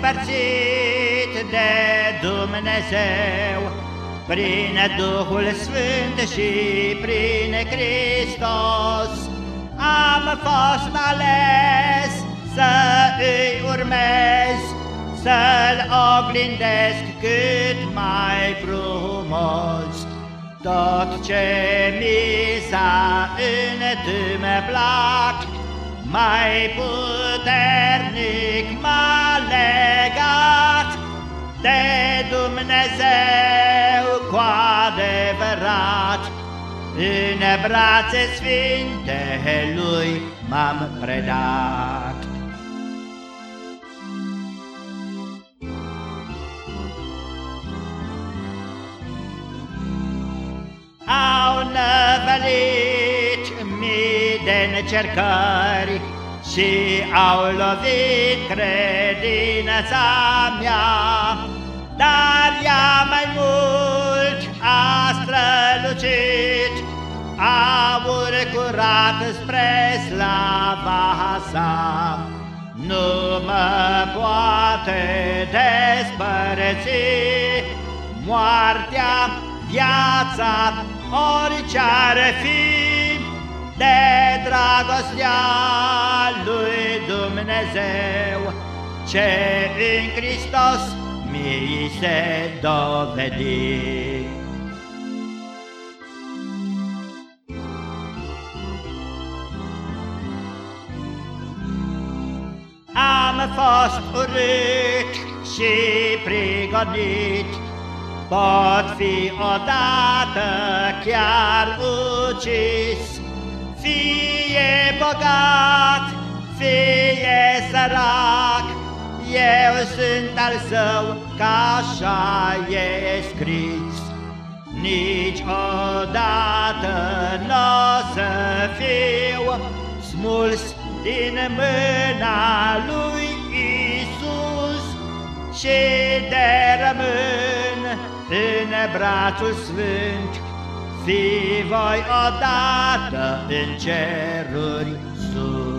despărțit de Dumnezeu, prin Duhul Sfânt și prin Hristos, am fost ales să îi urmez, să-l oglindesc cât mai frumos. Tot ce mi s-a întâmplat, mai puternic m-a legat de Dumnezeu cu adevărat. În brațe sfinte lui m-am predat. Au năvălit mii de încercări și au lovit credința mea, dar ea mai mult a strălucit, aur curat spre slava sa. Nu mă poate despărăți moartea, viața, orice ar fi, de dragostea lui Dumnezeu, ce în Hristos mi se dovedi. Am fost urât și prigonit, Pot fi odată chiar ucis, Fie bogat, fie sărac, Eu sunt al său, ca așa e scris. Niciodată n-o să fiu smuls din mâna lui Isus și de rămân în brațul sfânt, fi voi odată în ceruri sus.